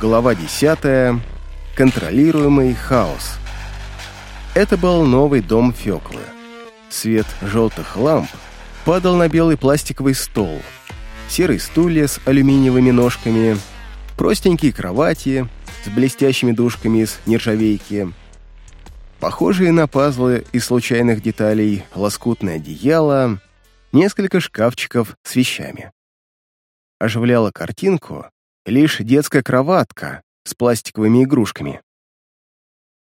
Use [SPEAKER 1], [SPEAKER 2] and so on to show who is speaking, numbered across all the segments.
[SPEAKER 1] Глава 10. Контролируемый хаос. Это был новый дом Фёклы. Свет желтых ламп падал на белый пластиковый стол, серые стулья с алюминиевыми ножками, простенькие кровати с блестящими дужками из нержавейки, похожие на пазлы из случайных деталей лоскутное одеяло, несколько шкафчиков с вещами. Оживляла картинку лишь детская кроватка с пластиковыми игрушками.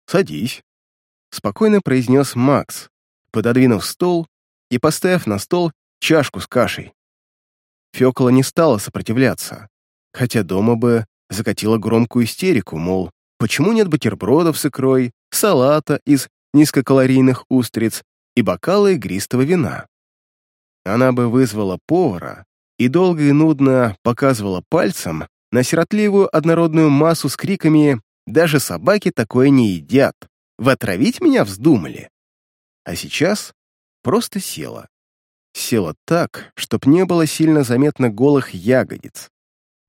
[SPEAKER 1] «Садись», — спокойно произнес Макс, пододвинув стол и поставив на стол чашку с кашей. Фёкла не стала сопротивляться, хотя дома бы закатила громкую истерику, мол, почему нет бутербродов с икрой, салата из низкокалорийных устриц и бокала игристого вина. Она бы вызвала повара и долго и нудно показывала пальцем на сиротливую однородную массу с криками «Даже собаки такое не едят! Вы отравить меня вздумали?» А сейчас просто села. Села так, чтоб не было сильно заметно голых ягодиц,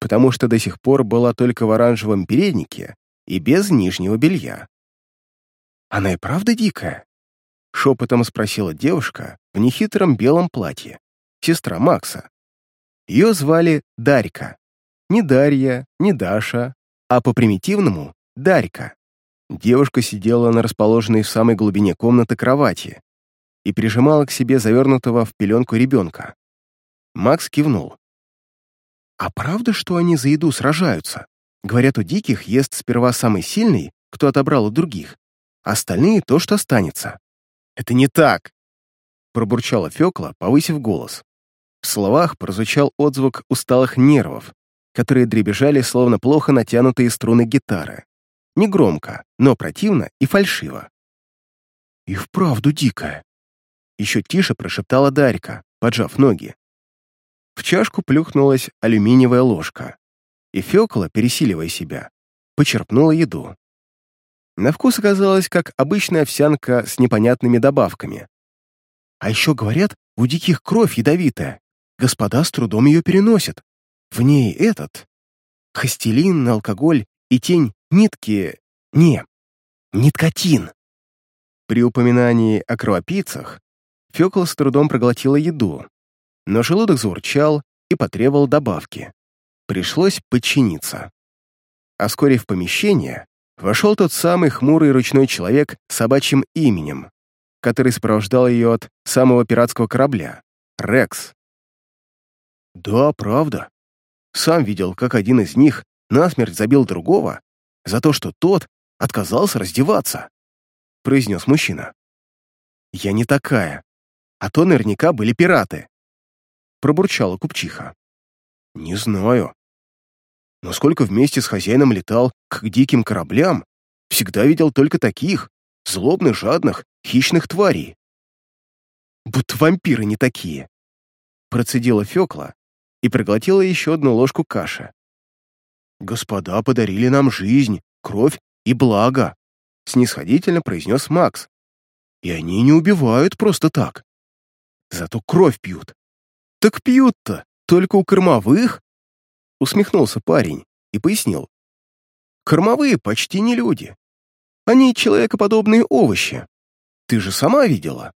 [SPEAKER 1] потому что до сих пор была только в оранжевом переднике и без нижнего белья. «Она и правда дикая?» — шепотом спросила девушка в нехитром белом платье, сестра Макса. Ее звали Дарька. Не Дарья, не Даша, а по-примитивному — Дарька. Девушка сидела на расположенной в самой глубине комнаты кровати и прижимала к себе завернутого в пеленку ребенка. Макс кивнул. «А правда, что они за еду сражаются? Говорят, у диких ест сперва самый сильный, кто отобрал у других, а остальные — то, что останется». «Это не так!» пробурчала Фёкла, повысив голос. В словах прозвучал отзвук усталых нервов, которые дребезжали, словно плохо натянутые струны гитары. Негромко, но противно и фальшиво. «И вправду дикая!» Еще тише прошептала Дарька, поджав ноги. В чашку плюхнулась алюминиевая ложка, и Фёкла, пересиливая себя, почерпнула еду. На вкус оказалась как обычная овсянка с непонятными добавками. А еще говорят, у диких кровь ядовитая. Господа с трудом ее переносят. В ней этот... Хастелин, алкоголь и тень нитки... Не, ниткотин. При упоминании о кровопийцах Фёкла с трудом проглотила еду, но желудок заурчал и потребовал добавки. Пришлось подчиниться. Оскорив помещение, вошел тот самый хмурый ручной человек с собачьим именем, который сопровождал ее от самого пиратского корабля — Рекс. «Да, правда», сам видел, как один из них насмерть забил другого за то, что тот отказался раздеваться», — произнес мужчина. «Я не такая, а то наверняка были пираты», — пробурчала купчиха. «Не знаю. Но сколько вместе с хозяином летал к диким кораблям, всегда видел только таких, злобных, жадных, хищных тварей». «Будто вампиры не такие», — процедила Фёкла, и проглотила еще одну ложку каши. «Господа подарили нам жизнь, кровь и благо», — снисходительно произнес Макс. «И они не убивают просто так. Зато кровь пьют». «Так пьют-то только у кормовых?» Усмехнулся парень и пояснил. «Кормовые почти не люди. Они человекоподобные овощи. Ты же сама видела.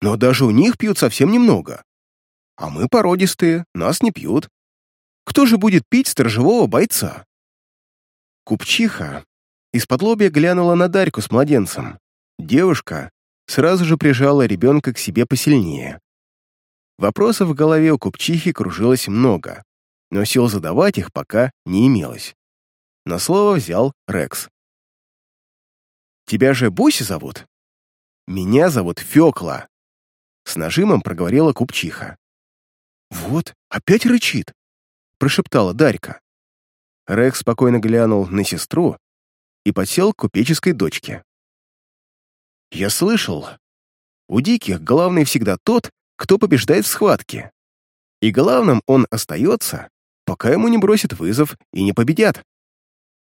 [SPEAKER 1] Но даже у них пьют совсем немного. А мы породистые, нас не пьют. Кто же будет пить сторожевого бойца? Купчиха из-под лобья глянула на Дарьку с младенцем. Девушка сразу же прижала ребенка к себе посильнее. Вопросов в голове у купчихи кружилось много, но сил задавать их пока не имелось. На слово взял Рекс. «Тебя же Буси зовут?» «Меня зовут Фёкла», — с нажимом проговорила купчиха. «Вот, опять рычит!» — прошептала Дарька. Рекс спокойно глянул на сестру и подсел к купеческой дочке. «Я слышал, у диких главный всегда тот, кто побеждает в схватке. И главным он остается, пока ему не бросят вызов и не победят.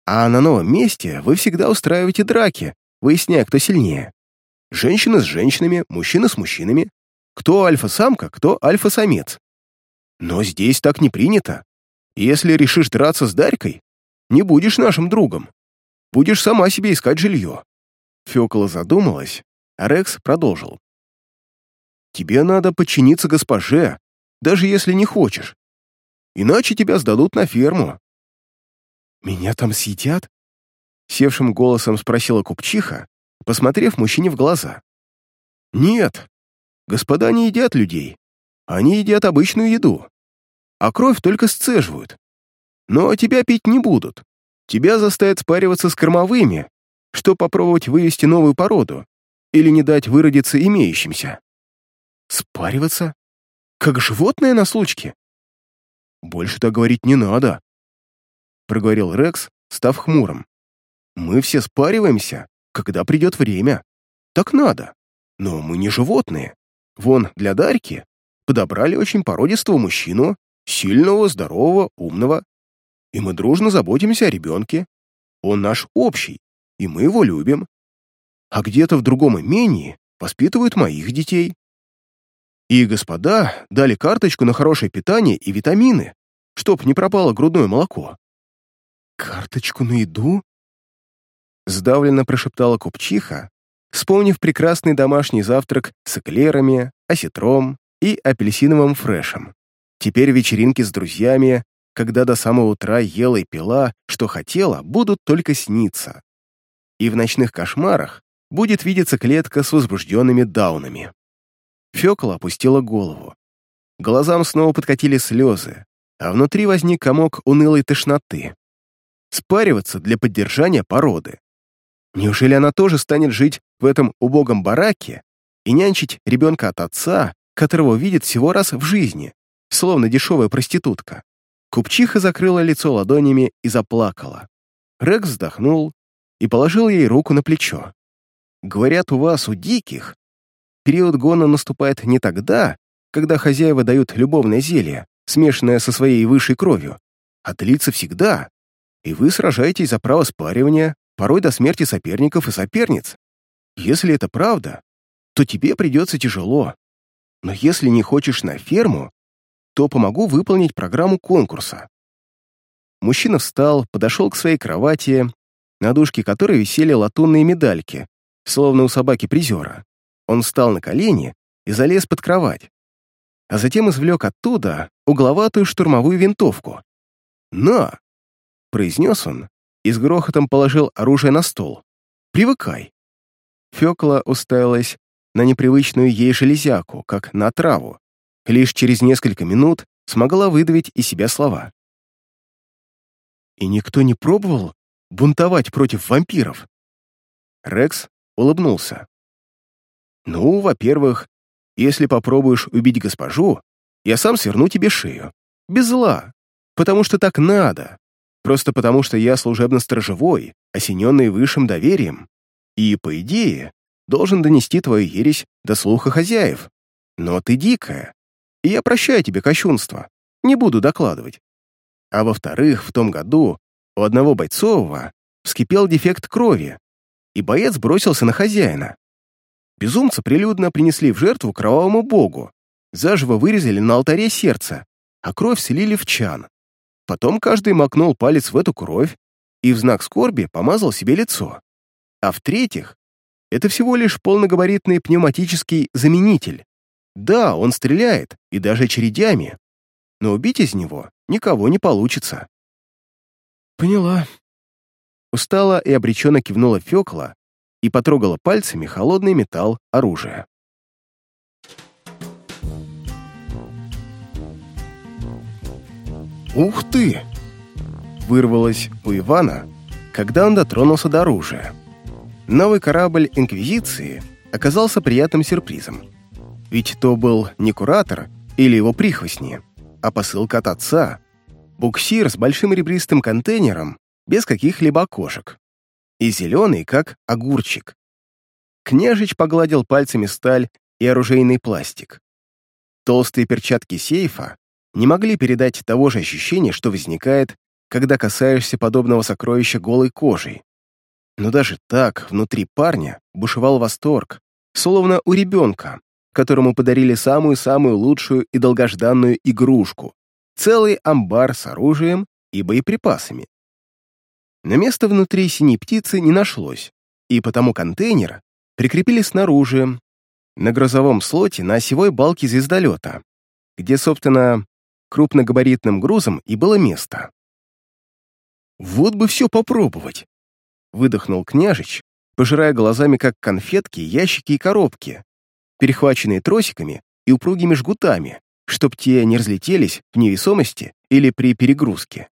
[SPEAKER 1] А на новом месте вы всегда устраиваете драки, выясняя, кто сильнее. Женщины с женщинами, мужчины с мужчинами. Кто альфа-самка, кто альфа-самец. Но здесь так не принято. Если решишь драться с Дарькой, не будешь нашим другом. Будешь сама себе искать жилье». Фёкла задумалась, а Рекс продолжил. «Тебе надо подчиниться госпоже, даже если не хочешь. Иначе тебя сдадут на ферму». «Меня там съедят?» Севшим голосом спросила купчиха, посмотрев мужчине в глаза. «Нет, господа не едят людей. Они едят обычную еду, а кровь только сцеживают. Но тебя пить не будут. Тебя заставят спариваться с кормовыми, что попробовать вывести новую породу или не дать выродиться имеющимся. Спариваться? Как животное на случке? Больше так говорить не надо, проговорил Рекс, став хмурым. Мы все спариваемся, когда придет время. Так надо. Но мы не животные. Вон, для Дарьки подобрали очень породистого мужчину, сильного, здорового, умного. И мы дружно заботимся о ребенке. Он наш общий, и мы его любим. А где-то в другом имении воспитывают моих детей. И господа дали карточку на хорошее питание и витамины, чтоб не пропало грудное молоко. «Карточку на еду?» Сдавленно прошептала купчиха, вспомнив прекрасный домашний завтрак с эклерами, осетром и апельсиновым фрешем. Теперь вечеринки с друзьями, когда до самого утра ела и пила, что хотела, будут только сниться. И в ночных кошмарах будет видеться клетка с возбужденными даунами. Фёкла опустила голову. Глазам снова подкатили слезы, а внутри возник комок унылой тошноты. Спариваться для поддержания породы. Неужели она тоже станет жить в этом убогом бараке и нянчить ребенка от отца, которого видит всего раз в жизни, словно дешевая проститутка? Купчиха закрыла лицо ладонями и заплакала. Рекс вздохнул и положил ей руку на плечо. «Говорят, у вас, у диких, период гона наступает не тогда, когда хозяева дают любовное зелье, смешанное со своей высшей кровью, а длится всегда, и вы сражаетесь за право спаривания порой до смерти соперников и соперниц. Если это правда, то тебе придется тяжело. Но если не хочешь на ферму, то помогу выполнить программу конкурса. Мужчина встал, подошел к своей кровати, на дужке которой висели латунные медальки, словно у собаки-призера. Он встал на колени и залез под кровать, а затем извлек оттуда угловатую штурмовую винтовку. «На!» — произнес он и с грохотом положил оружие на стол. «Привыкай». Фёкла уставилась на непривычную ей железяку, как на траву. Лишь через несколько минут смогла выдавить из себя слова. «И никто не пробовал бунтовать против вампиров?» Рекс улыбнулся. «Ну, во-первых, если попробуешь убить госпожу, я сам сверну тебе шею. Без зла. Потому что так надо. Просто потому, что я служебно-сторожевой, осененный высшим доверием, и, по идее, должен донести твою ересь до слуха хозяев. Но ты дикая, и я прощаю тебе кощунство, не буду докладывать. А во-вторых, в том году у одного бойцового вскипел дефект крови, и боец бросился на хозяина. Безумца прилюдно принесли в жертву кровавому богу, заживо вырезали на алтаре сердце, а кровь слили в чан. Потом каждый макнул палец в эту кровь и в знак скорби помазал себе лицо. А в-третьих, это всего лишь полногабаритный пневматический заменитель. Да, он стреляет, и даже очередями, но убить из него никого не получится. Поняла. Устала и обреченно кивнула Фёкла и потрогала пальцами холодный металл оружия. «Ух ты!» вырвалось у Ивана, когда он дотронулся до оружия. Новый корабль Инквизиции оказался приятным сюрпризом. Ведь то был не куратор или его прихвостни, а посылка от отца. Буксир с большим ребристым контейнером, без каких-либо окошек. И зеленый, как огурчик. Княжич погладил пальцами сталь и оружейный пластик. Толстые перчатки сейфа не могли передать того же ощущения, что возникает, когда касаешься подобного сокровища голой кожей. Но даже так внутри парня бушевал восторг, словно у ребенка, которому подарили самую-самую лучшую и долгожданную игрушку — целый амбар с оружием и боеприпасами. Но места внутри синей птицы не нашлось, и потому контейнер прикрепили снаружи, на грузовом слоте на осевой балке звездолета, где, собственно, крупногабаритным грузом и было место. «Вот бы все попробовать!» — выдохнул княжич, пожирая глазами как конфетки, ящики и коробки, перехваченные тросиками и упругими жгутами, чтоб те не разлетелись в невесомости или при перегрузке.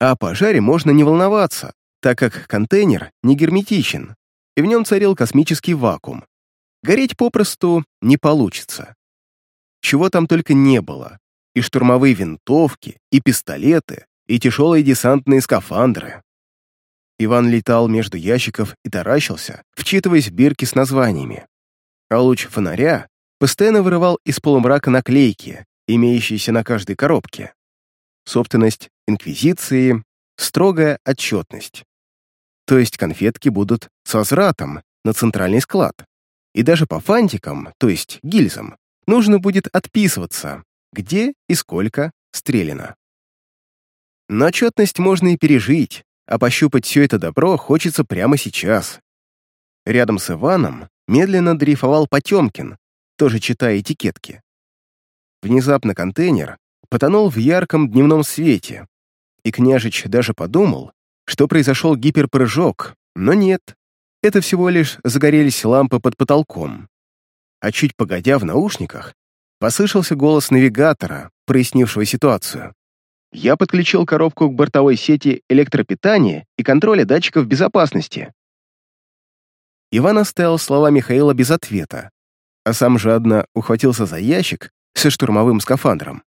[SPEAKER 1] А о пожаре можно не волноваться, так как контейнер не герметичен, и в нем царил космический вакуум. Гореть попросту не получится. Чего там только не было. И штурмовые винтовки, и пистолеты, и тяжелые десантные скафандры. Иван летал между ящиков и таращился, вчитываясь в бирки с названиями. А луч фонаря постоянно вырывал из полумрака наклейки, имеющиеся на каждой коробке. Собственность Инквизиции, строгая отчетность. То есть конфетки будут с возвратом на центральный склад. И даже по фантикам, то есть гильзам, нужно будет отписываться, где и сколько стреляно. Но отчетность можно и пережить, а пощупать все это добро хочется прямо сейчас. Рядом с Иваном медленно дрейфовал Потемкин, тоже читая этикетки. Внезапно контейнер потонул в ярком дневном свете, и княжич даже подумал, что произошел гиперпрыжок, но нет, это всего лишь загорелись лампы под потолком. А чуть погодя в наушниках, послышался голос навигатора, прояснившего ситуацию. Я подключил коробку к бортовой сети электропитания и контроля датчиков безопасности. Иван оставил слова Михаила без ответа, а сам жадно ухватился за ящик со штурмовым скафандром.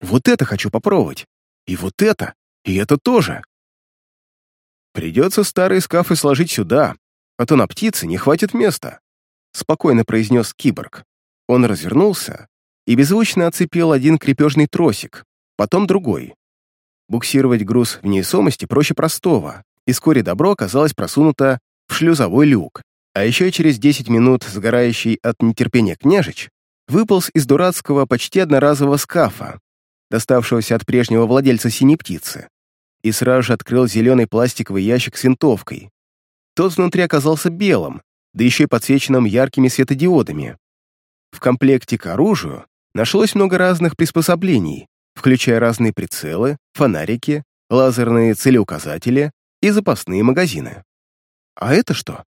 [SPEAKER 1] «Вот это хочу попробовать! И вот это! И это тоже!» «Придется старые скафы сложить сюда, а то на птице не хватит места», спокойно произнес киборг. Он развернулся и беззвучно оцепил один крепежный тросик, потом другой. Буксировать груз в невесомости проще простого, и вскоре добро оказалось просунуто в шлюзовой люк. А еще через 10 минут сгорающий от нетерпения княжич выполз из дурацкого почти одноразового скафа, доставшегося от прежнего владельца синей птицы, и сразу же открыл зеленый пластиковый ящик с винтовкой. Тот внутри оказался белым, да еще и подсвеченным яркими светодиодами. В комплекте к оружию нашлось много разных приспособлений, включая разные прицелы, фонарики, лазерные целеуказатели и запасные магазины. А это что?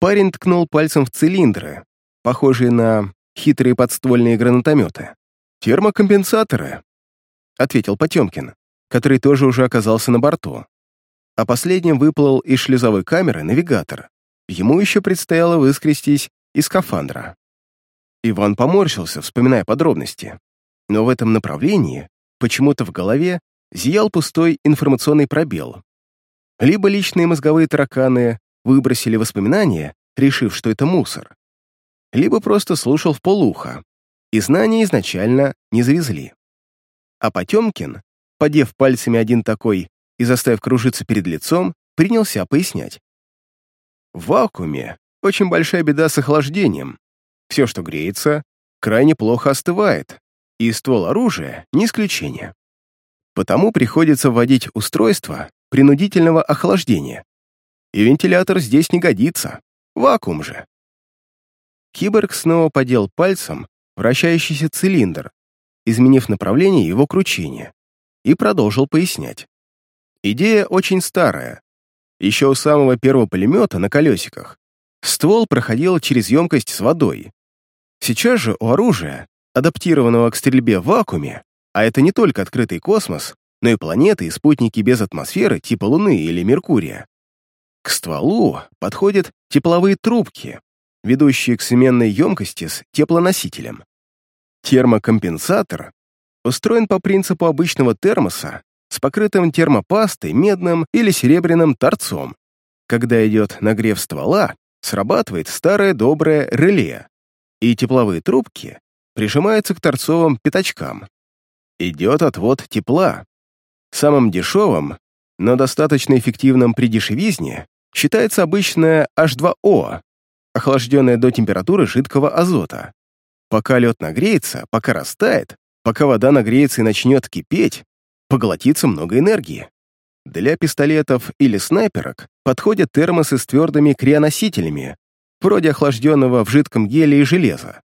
[SPEAKER 1] Парень ткнул пальцем в цилиндры, похожие на хитрые подствольные гранатометы. «Термокомпенсаторы», — ответил Потемкин, который тоже уже оказался на борту. А последним выплыл из шлюзовой камеры навигатор. Ему еще предстояло выскрестись из скафандра. Иван поморщился, вспоминая подробности но в этом направлении почему-то в голове зиял пустой информационный пробел. Либо личные мозговые тараканы выбросили воспоминания, решив, что это мусор, либо просто слушал в полуха, и знания изначально не завезли. А Потемкин, подев пальцами один такой и заставив кружиться перед лицом, принялся пояснять. В вакууме очень большая беда с охлаждением. Все, что греется, крайне плохо остывает, и ствол оружия не исключение. Потому приходится вводить устройство принудительного охлаждения. И вентилятор здесь не годится, вакуум же. Киборг снова подел пальцем вращающийся цилиндр, изменив направление его кручения, и продолжил пояснять. Идея очень старая. Еще у самого первого пулемета на колесиках ствол проходил через емкость с водой. Сейчас же у оружия адаптированного к стрельбе в вакууме, а это не только открытый космос, но и планеты и спутники без атмосферы типа Луны или Меркурия. К стволу подходят тепловые трубки, ведущие к сменной емкости с теплоносителем. Термокомпенсатор устроен по принципу обычного термоса с покрытым термопастой, медным или серебряным торцом. Когда идет нагрев ствола, срабатывает старое доброе реле, и тепловые трубки прижимается к торцовым пятачкам. Идет отвод тепла. Самым дешевым, но достаточно эффективным при дешевизне считается обычное H2O, охлажденное до температуры жидкого азота. Пока лед нагреется, пока растает, пока вода нагреется и начнет кипеть, поглотится много энергии. Для пистолетов или снайперок подходят термосы с твердыми крионосителями, вроде охлажденного в жидком геле и железа,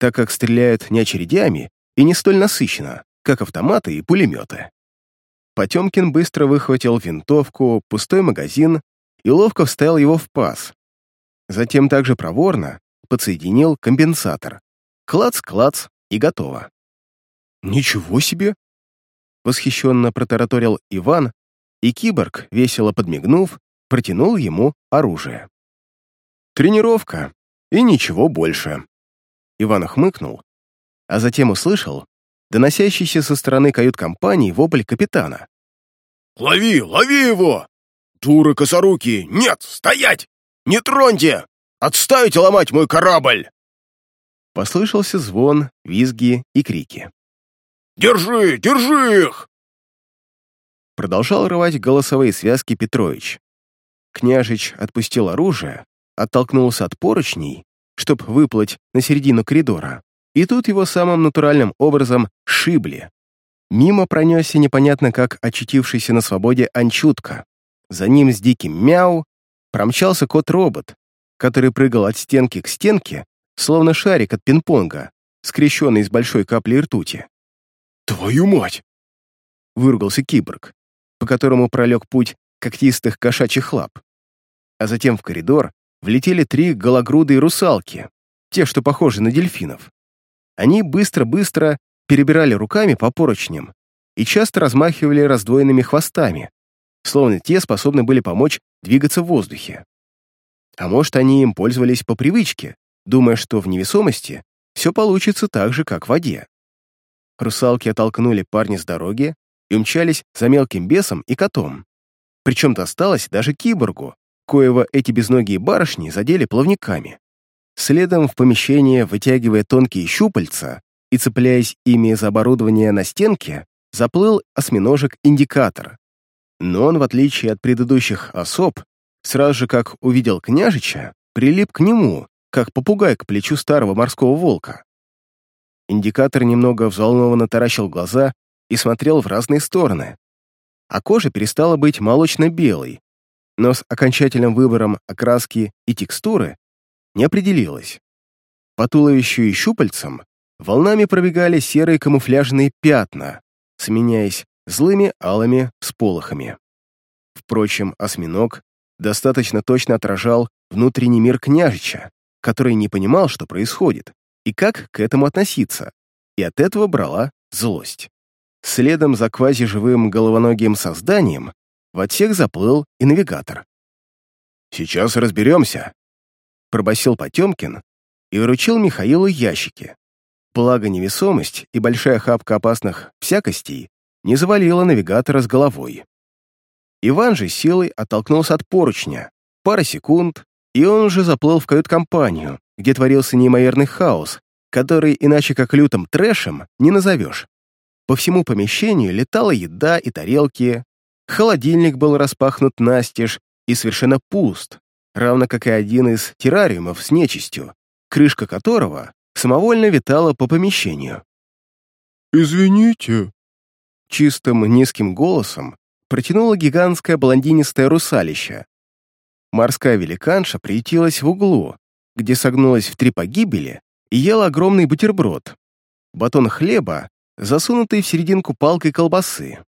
[SPEAKER 1] так как стреляют не очередями и не столь насыщенно, как автоматы и пулеметы. Потемкин быстро выхватил винтовку, пустой магазин и ловко вставил его в паз. Затем также проворно подсоединил компенсатор. Клац-клац и готово. «Ничего себе!» Восхищенно протараторил Иван, и киборг, весело подмигнув, протянул ему оружие. «Тренировка, и ничего больше». Иван хмыкнул, а затем услышал доносящийся со стороны кают-компании вопль капитана.
[SPEAKER 2] «Лови, лови его! Туры косоруки! Нет, стоять! Не троньте! Отставите ломать мой корабль!»
[SPEAKER 1] Послышался звон, визги и крики.
[SPEAKER 2] «Держи, держи их!»
[SPEAKER 1] Продолжал рвать голосовые связки Петрович. Княжич отпустил оружие, оттолкнулся от поручней, чтоб выплыть на середину коридора, и тут его самым натуральным образом шибли. Мимо пронесся непонятно как очутившийся на свободе Анчутка. За ним с диким мяу промчался кот-робот, который прыгал от стенки к стенке, словно шарик от пинг-понга, скрещенный из большой капли ртути.
[SPEAKER 2] «Твою мать!»
[SPEAKER 1] — выругался киборг, по которому пролег путь когтистых кошачьих лап. А затем в коридор влетели три гологрудые русалки, те, что похожи на дельфинов. Они быстро-быстро перебирали руками по поручням и часто размахивали раздвоенными хвостами, словно те способны были помочь двигаться в воздухе. А может, они им пользовались по привычке, думая, что в невесомости все получится так же, как в воде. Русалки оттолкнули парня с дороги и умчались за мелким бесом и котом. Причем досталось даже киборгу, коего эти безногие барышни задели плавниками. Следом в помещение, вытягивая тонкие щупальца и цепляясь ими за оборудование на стенке, заплыл осьминожек-индикатор. Но он, в отличие от предыдущих особ, сразу же как увидел княжича, прилип к нему, как попугай к плечу старого морского волка. Индикатор немного взволнованно таращил глаза и смотрел в разные стороны. А кожа перестала быть молочно-белой, но с окончательным выбором окраски и текстуры не определилась. По туловищу и щупальцам волнами пробегали серые камуфляжные пятна, сменяясь злыми алыми сполохами. Впрочем, осьминог достаточно точно отражал внутренний мир княжича, который не понимал, что происходит, и как к этому относиться, и от этого брала злость. Следом за квазиживым головоногим созданием в отсек заплыл и навигатор.
[SPEAKER 2] «Сейчас разберемся», — пробасил Потемкин
[SPEAKER 1] и вручил Михаилу ящики. Благо невесомость и большая хапка опасных всякостей не завалила навигатора с головой. Иван же силой оттолкнулся от поручня. Пара секунд, и он уже заплыл в кают-компанию, где творился неимоверный хаос, который иначе как лютым трэшем не назовешь. По всему помещению летала еда и тарелки, холодильник был распахнут настежь и совершенно пуст, равно как и один из террариумов с нечистью, крышка которого самовольно витала по помещению.
[SPEAKER 2] «Извините», —
[SPEAKER 1] чистым низким голосом протянула гигантское блондинистое русалище. Морская великанша приютилась в углу, где согнулась в три погибели и ела огромный бутерброд, батон хлеба, засунутый в серединку палкой колбасы.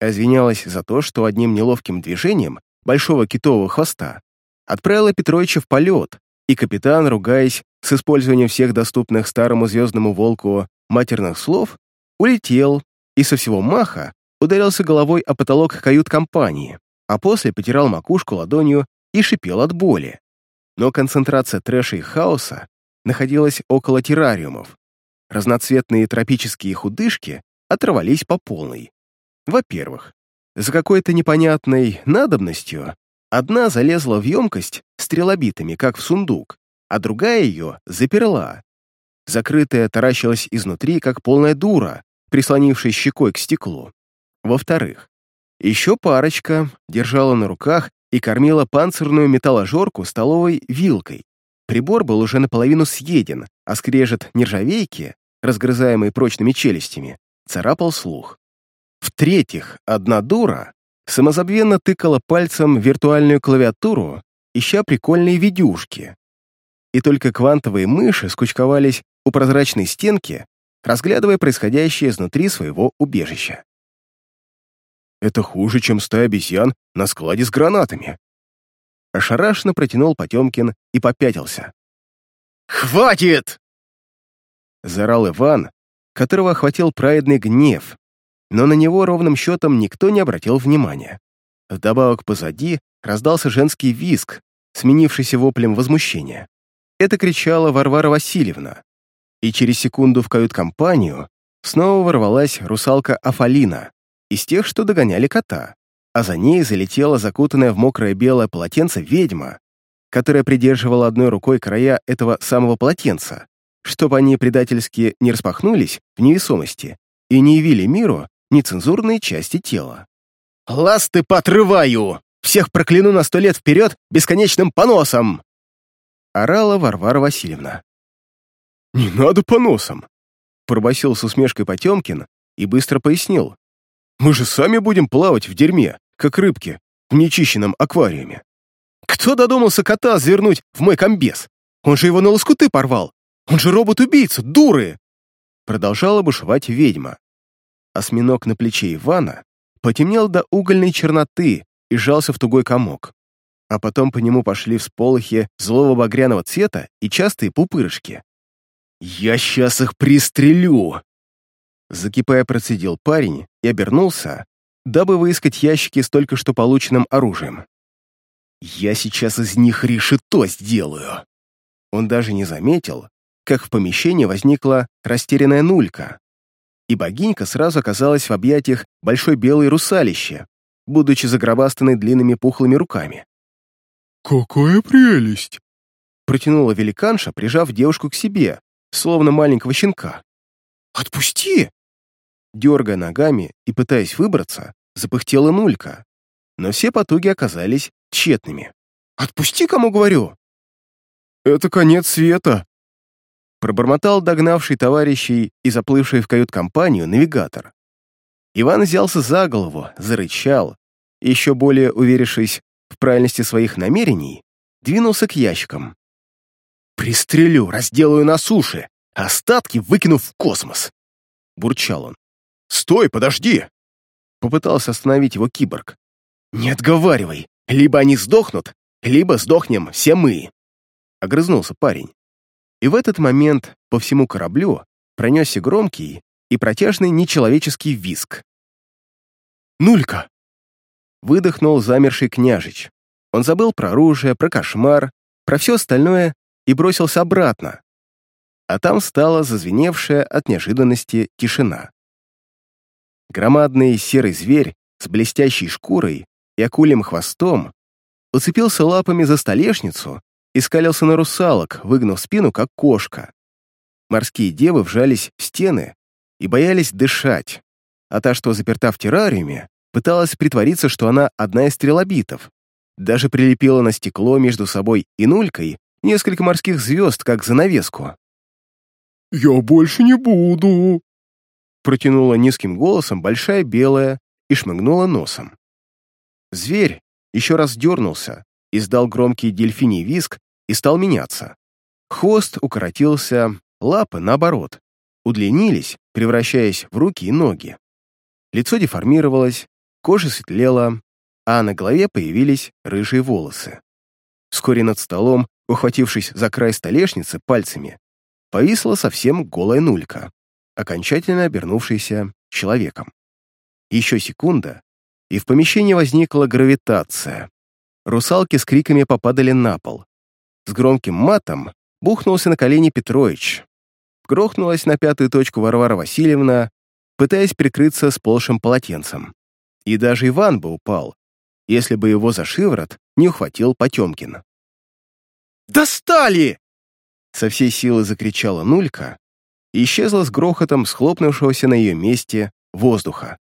[SPEAKER 1] Извинялась за то, что одним неловким движением большого китового хвоста отправила Петровича в полет, и капитан, ругаясь с использованием всех доступных старому звездному волку матерных слов, улетел и со всего маха ударился головой о потолок кают-компании, а после потирал макушку ладонью и шипел от боли. Но концентрация трэша и хаоса находилась около террариумов. Разноцветные тропические худышки оторвались по полной. Во-первых, за какой-то непонятной надобностью одна залезла в емкость стрелобитами, как в сундук, а другая ее заперла. Закрытая таращилась изнутри, как полная дура, прислонившись щекой к стеклу. Во-вторых, еще парочка держала на руках и кормила панцирную металложорку столовой вилкой. Прибор был уже наполовину съеден, а скрежет нержавейки, разгрызаемый прочными челюстями, царапал слух. В-третьих, одна дура самозабвенно тыкала пальцем виртуальную клавиатуру, ища прикольные видюшки. И только квантовые мыши скучковались у прозрачной стенки, разглядывая происходящее изнутри своего убежища.
[SPEAKER 2] «Это хуже, чем стая обезьян на складе с гранатами»,
[SPEAKER 1] Ошарашенно протянул Потемкин и попятился.
[SPEAKER 2] «Хватит!»
[SPEAKER 1] Заорал Иван, которого охватил праведный гнев, но на него ровным счетом никто не обратил внимания. Вдобавок позади раздался женский визг, сменившийся воплем возмущения. Это кричала Варвара Васильевна. И через секунду в кают-компанию снова ворвалась русалка Афалина, из тех, что догоняли кота а за ней залетела закутанная в мокрое белое полотенце ведьма, которая придерживала одной рукой края этого самого полотенца, чтобы они предательски не распахнулись в невесомости и не явили миру нецензурные части тела.
[SPEAKER 2] «Ласты потрываю! Всех прокляну на сто лет вперед бесконечным поносом!»
[SPEAKER 1] орала Варвара Васильевна.
[SPEAKER 2] «Не надо поносом!»
[SPEAKER 1] пробасил с усмешкой Потемкин и быстро пояснил.
[SPEAKER 2] «Мы же сами будем плавать в дерьме, как рыбки в нечищенном аквариуме. Кто додумался кота завернуть в мой комбез? Он же его на лоскуты порвал. Он же робот-убийца, дуры!»
[SPEAKER 1] Продолжала бушевать ведьма. Осьминог на плече Ивана потемнел до угольной черноты и сжался в тугой комок. А потом по нему пошли всполохи злого багряного цвета и частые пупырышки.
[SPEAKER 2] «Я сейчас их пристрелю!»
[SPEAKER 1] Закипая, процедил парень и обернулся, дабы выискать ящики с только что полученным оружием.
[SPEAKER 2] «Я сейчас из них решето сделаю!»
[SPEAKER 1] Он даже не заметил, как в помещении возникла растерянная нулька, и богинька сразу оказалась в объятиях большой белой русалище, будучи загробастанной длинными пухлыми руками.
[SPEAKER 2] «Какая прелесть!»
[SPEAKER 1] протянула великанша, прижав девушку к себе, словно маленького щенка.
[SPEAKER 2] «Отпусти!»
[SPEAKER 1] Дергая ногами и пытаясь выбраться, запыхтела нулька, но все потуги оказались тщетными. «Отпусти, кому говорю!»
[SPEAKER 2] «Это конец света!»
[SPEAKER 1] Пробормотал догнавший товарищей и заплывший в кают-компанию навигатор. Иван взялся за голову, зарычал, еще более уверившись в правильности своих намерений, двинулся к ящикам.
[SPEAKER 2] «Пристрелю, разделаю на суше, остатки выкину в космос!» — бурчал он. «Стой, подожди!»
[SPEAKER 1] Попытался остановить его киборг.
[SPEAKER 2] «Не отговаривай! Либо они сдохнут, либо сдохнем все мы!»
[SPEAKER 1] Огрызнулся парень. И в этот момент по всему кораблю пронесся громкий и протяжный нечеловеческий визг.
[SPEAKER 2] «Нулька!»
[SPEAKER 1] Выдохнул замерший княжич. Он забыл про оружие, про кошмар, про все остальное и бросился обратно. А там стала зазвеневшая от неожиданности тишина. Громадный серый зверь с блестящей шкурой и акулем хвостом уцепился лапами за столешницу и скалился на русалок, выгнув спину, как кошка. Морские девы вжались в стены и боялись дышать, а та, что заперта в террариуме, пыталась притвориться, что она одна из стрелобитов. Даже прилепила на стекло между собой и нулькой несколько морских звезд, как занавеску.
[SPEAKER 2] «Я больше не буду»,
[SPEAKER 1] протянула низким голосом большая белая и шмыгнула носом. Зверь еще раз дернулся, издал громкий дельфиний виск и стал меняться. Хвост укоротился, лапы, наоборот, удлинились, превращаясь в руки и ноги. Лицо деформировалось, кожа светлела, а на голове появились рыжие волосы. Вскоре над столом, ухватившись за край столешницы пальцами, повисла совсем голая нулька окончательно обернувшийся человеком. Еще секунда, и в помещении возникла гравитация. Русалки с криками попадали на пол. С громким матом бухнулся на колени Петрович. Грохнулась на пятую точку Варвара Васильевна, пытаясь прикрыться сползшим полотенцем. И даже Иван бы упал, если бы его за шиворот не ухватил Потемкин.
[SPEAKER 2] «Достали!»
[SPEAKER 1] Со всей силы закричала Нулька, и исчезла с грохотом схлопнувшегося на ее месте воздуха.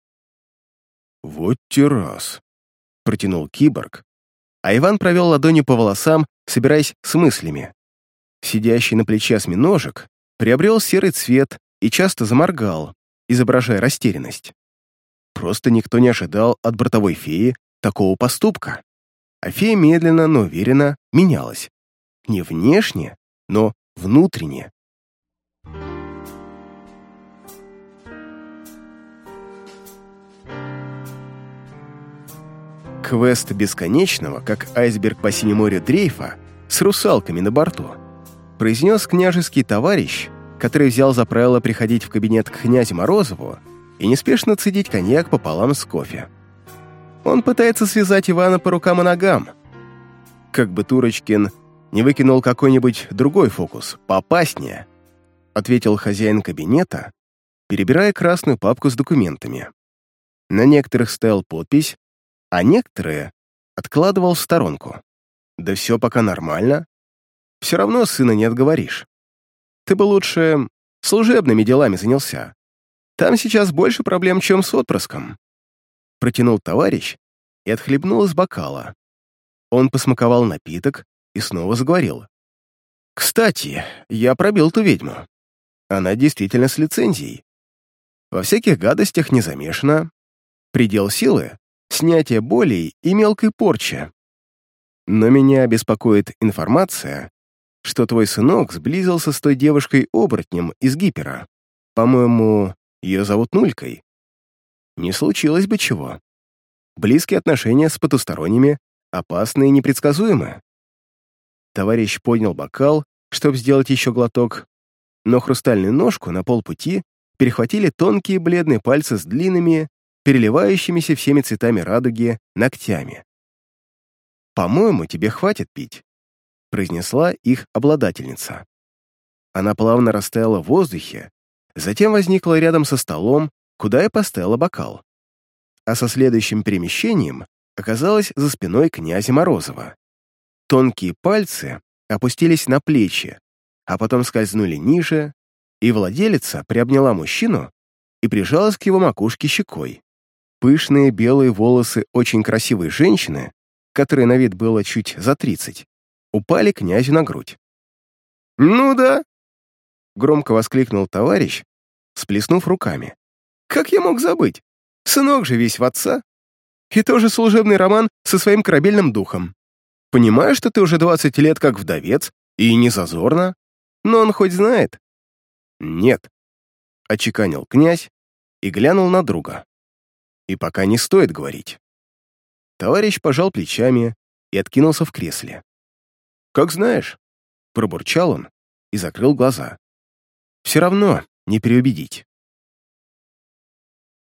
[SPEAKER 2] «Вот террас», — протянул киборг,
[SPEAKER 1] а Иван провел ладонью по волосам, собираясь с мыслями. Сидящий на плече осьминожек приобрел серый цвет и часто заморгал, изображая растерянность. Просто никто не ожидал от бортовой феи такого поступка. А фея медленно, но уверенно менялась. Не внешне, но внутренне. Квест бесконечного, как айсберг по синему морю дрейфа, с русалками на борту, произнес княжеский товарищ, который взял за правило приходить в кабинет к князю Морозову и неспешно цедить коньяк пополам с кофе. Он пытается связать Ивана по рукам и ногам. Как бы Турочкин не выкинул какой-нибудь другой фокус, поопаснее, ответил хозяин кабинета, перебирая красную папку с документами. На некоторых стоял подпись а некоторые откладывал в сторонку. Да все пока нормально. Все равно сына не отговоришь. Ты бы лучше служебными делами занялся. Там сейчас больше проблем, чем с отпрыском. Протянул товарищ и отхлебнул из бокала. Он посмаковал напиток и снова заговорил. «Кстати, я пробил ту ведьму. Она действительно с лицензией. Во всяких гадостях не замешана. Предел силы снятие болей и мелкой порчи. Но меня беспокоит информация, что твой сынок сблизился с той девушкой-оборотнем из Гипера. По-моему, ее зовут Нулькой. Не случилось бы чего. Близкие отношения с потусторонними опасны и непредсказуемы. Товарищ поднял бокал, чтобы сделать еще глоток, но хрустальную ножку на полпути перехватили тонкие бледные пальцы с длинными, переливающимися всеми цветами радуги ногтями. «По-моему, тебе хватит пить», — произнесла их обладательница. Она плавно растаяла в воздухе, затем возникла рядом со столом, куда я поставила бокал. А со следующим перемещением оказалась за спиной князя Морозова. Тонкие пальцы опустились на плечи, а потом скользнули ниже, и владелица приобняла мужчину и прижалась к его макушке щекой. Пышные белые волосы очень красивой женщины, которой на вид было чуть за тридцать, упали князю на грудь. «Ну да!» — громко воскликнул товарищ, сплеснув руками. «Как я мог забыть? Сынок же весь в отца. И тоже служебный роман со своим корабельным духом. Понимаю, что ты уже двадцать лет как вдовец, и не зазорно, но он хоть знает?» «Нет», — очеканил князь и глянул на друга и пока не стоит говорить. Товарищ пожал плечами и откинулся в кресле. «Как знаешь», — пробурчал он и закрыл глаза. «Все равно не переубедить».